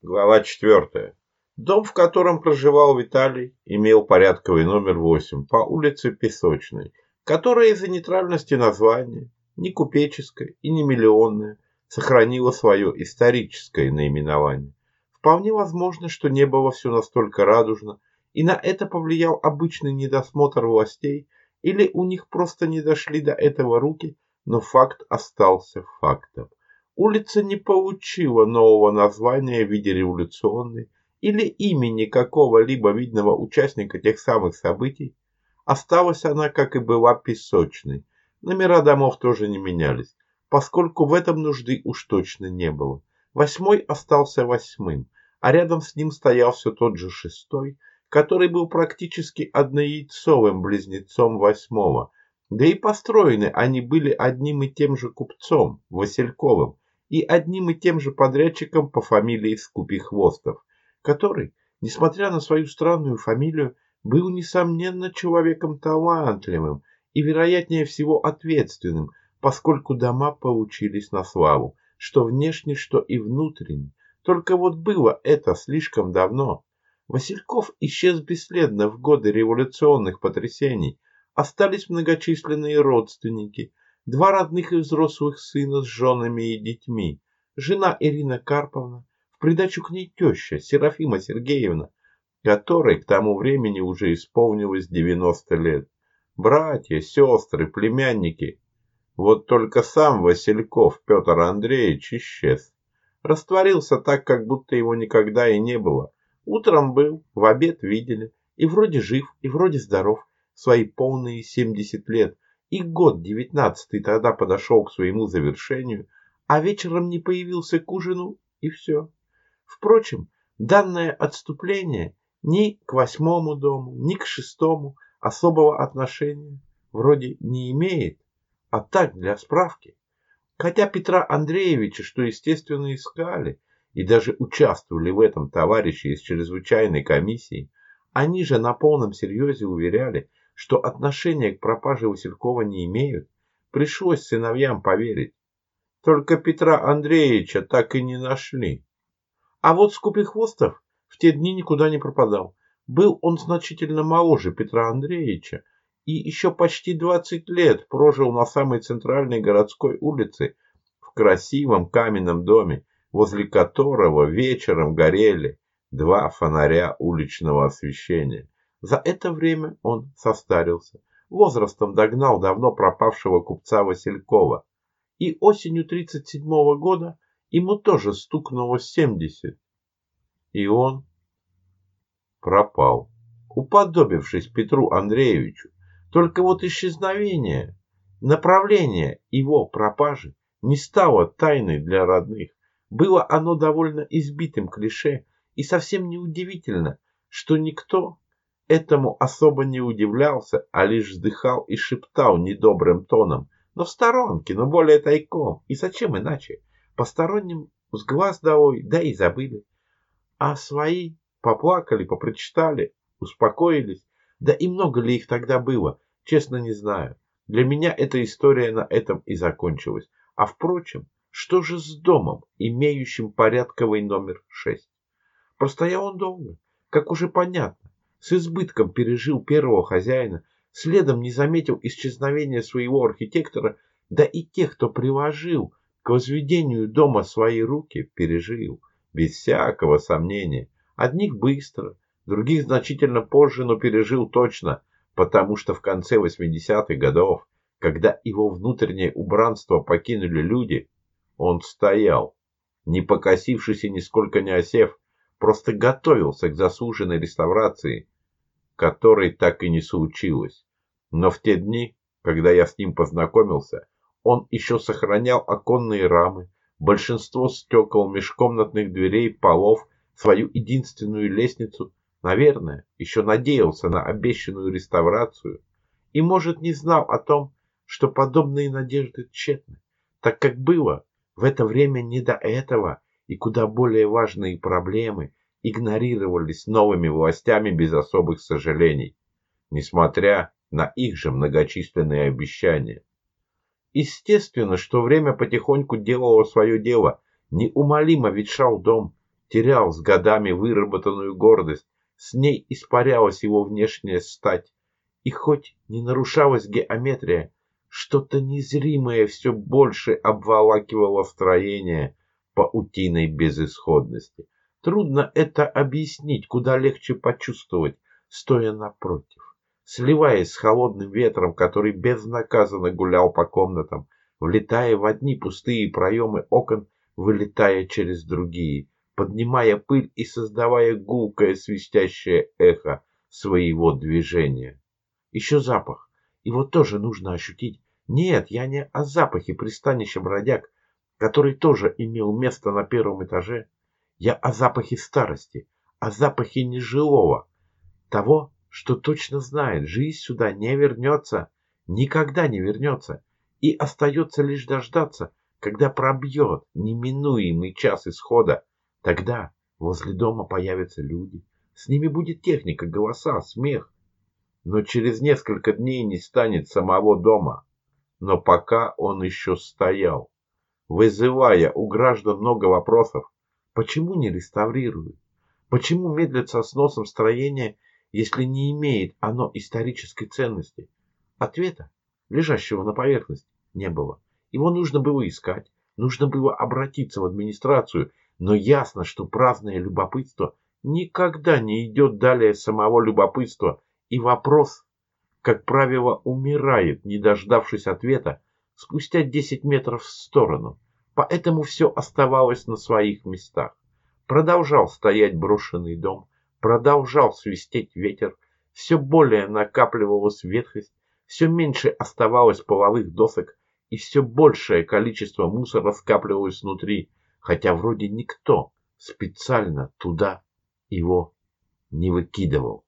Глава четвертая. Дом, в котором проживал Виталий, имел порядковый номер 8 по улице Песочной, которая из-за нейтральности названия, не купеческое и не миллионное, сохранила свое историческое наименование. Вполне возможно, что не было все настолько радужно, и на это повлиял обычный недосмотр властей, или у них просто не дошли до этого руки, но факт остался фактом. Улица не получила нового названия в виде революционной или имени какого-либо видного участника тех самых событий. Осталась она, как и была, песочной. Номера домов тоже не менялись, поскольку в этом нужды уж точно не было. Восьмой остался восьмым, а рядом с ним стоял все тот же шестой, который был практически однояйцовым близнецом восьмого. Да и построены они были одним и тем же купцом, Васильковым, и одним и тем же подрядчиком по фамилии Скупихвостов, который, несмотря на свою странную фамилию, был, несомненно, человеком талантливым и, вероятнее всего, ответственным, поскольку дома получились на славу, что внешне, что и внутренне. Только вот было это слишком давно. Васильков исчез бесследно в годы революционных потрясений. Остались многочисленные родственники, два родных и взрослых сына с женами и детьми, жена Ирина Карповна, в придачу к ней теща Серафима Сергеевна, которой к тому времени уже исполнилось 90 лет, братья, сестры, племянники. Вот только сам Васильков Петр Андреевич исчез. Растворился так, как будто его никогда и не было. Утром был, в обед видели, и вроде жив, и вроде здоров, свои полные 70 лет – и год девятнадцатый тогда подошел к своему завершению, а вечером не появился к ужину, и все. Впрочем, данное отступление ни к восьмому дому, ни к шестому особого отношения вроде не имеет, а так для справки. Хотя Петра Андреевича, что естественно искали, и даже участвовали в этом товарищи из чрезвычайной комиссии, они же на полном серьезе уверяли, что отношения к пропаже Василькова не имеют, пришлось сыновьям поверить. Только Петра Андреевича так и не нашли. А вот Скупихвостов в те дни никуда не пропадал. Был он значительно моложе Петра Андреевича и еще почти 20 лет прожил на самой центральной городской улице в красивом каменном доме, возле которого вечером горели два фонаря уличного освещения. За это время он состарился, возрастом догнал давно пропавшего купца Василькова, и осенью 37 -го года ему тоже стукнуло 70. И он пропал, уподобившись Петру Андреевичу. Только вот исчезновение, направление его пропажи не стало тайной для родных. Было оно довольно избитым клише, и совсем неудивительно, что никто Этому особо не удивлялся, а лишь вздыхал и шептал недобрым тоном. Но в сторонке, но более тайком. И зачем иначе? Посторонним с глаз долой, да и забыли. А свои поплакали, попрочитали, успокоились. Да и много ли их тогда было, честно не знаю. Для меня эта история на этом и закончилась. А впрочем, что же с домом, имеющим порядковый номер шесть? Простоял он долго, как уже понятно с избытком пережил первого хозяина, следом не заметил исчезновения своего архитектора, да и тех, кто приложил к возведению дома свои руки, пережил, без всякого сомнения. Одних быстро, других значительно позже, но пережил точно, потому что в конце 80-х годов, когда его внутреннее убранство покинули люди, он стоял, не покосившись и нисколько не осев, просто готовился к заслуженной реставрации, которой так и не случилось. Но в те дни, когда я с ним познакомился, он еще сохранял оконные рамы, большинство стекол межкомнатных дверей, полов, свою единственную лестницу, наверное, еще надеялся на обещанную реставрацию и, может, не знал о том, что подобные надежды тщетны, так как было в это время не до этого и куда более важные проблемы игнорировались новыми властями без особых сожалений, несмотря на их же многочисленные обещания. Естественно, что время потихоньку делало свое дело, неумолимо ветшал дом, терял с годами выработанную гордость, с ней испарялась его внешняя стать. И хоть не нарушалась геометрия, что-то незримое все больше обволакивало строение паутиной безысходности. Трудно это объяснить, куда легче почувствовать, стоя напротив, сливаясь с холодным ветром, который безнаказанно гулял по комнатам, влетая в одни пустые проемы окон, вылетая через другие, поднимая пыль и создавая гулкое свистящее эхо своего движения. Еще запах. Его тоже нужно ощутить. Нет, я не о запахе пристанища бродяг, который тоже имел место на первом этаже. Я о запахе старости, о запахе нежилого, того, что точно знает, жизнь сюда не вернется, никогда не вернется, и остается лишь дождаться, когда пробьет неминуемый час исхода. Тогда возле дома появятся люди, с ними будет техника, голоса, смех. Но через несколько дней не станет самого дома. Но пока он еще стоял, вызывая у граждан много вопросов, Почему не реставрируют? Почему медлят со сносом строения, если не имеет оно исторической ценности? Ответа, лежащего на поверхности, не было. Его нужно было искать, нужно было обратиться в администрацию, но ясно, что праздное любопытство никогда не идет далее самого любопытства, и вопрос, как правило, умирает, не дождавшись ответа, спустя 10 метров в сторону. Поэтому все оставалось на своих местах. Продолжал стоять брошенный дом, продолжал свистеть ветер, все более накапливалась ветхость, все меньше оставалось половых досок, и все большее количество мусора скапливалось внутри, хотя вроде никто специально туда его не выкидывал.